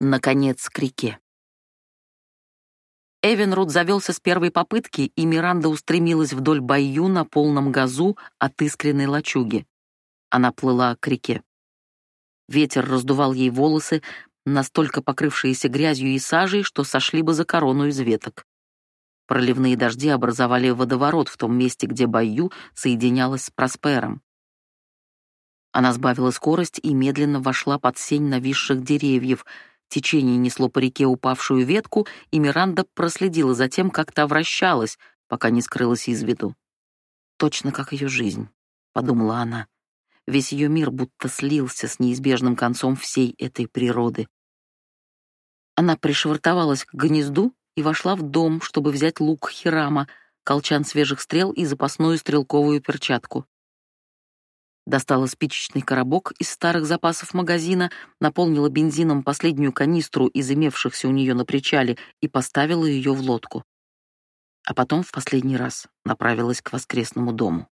наконец, к реке. Эвенруд завелся с первой попытки, и Миранда устремилась вдоль Байю на полном газу от искренней лачуги. Она плыла к реке. Ветер раздувал ей волосы, настолько покрывшиеся грязью и сажей, что сошли бы за корону из веток. Проливные дожди образовали водоворот в том месте, где Байю соединялась с Проспером. Она сбавила скорость и медленно вошла под сень нависших деревьев. Течение несло по реке упавшую ветку, и Миранда проследила за тем, как та вращалась, пока не скрылась из виду. «Точно как ее жизнь», — подумала она. Весь ее мир будто слился с неизбежным концом всей этой природы. Она пришвартовалась к гнезду и вошла в дом, чтобы взять лук Хирама, колчан свежих стрел и запасную стрелковую перчатку. Достала спичечный коробок из старых запасов магазина, наполнила бензином последнюю канистру из имевшихся у нее на причале и поставила ее в лодку. А потом в последний раз направилась к воскресному дому.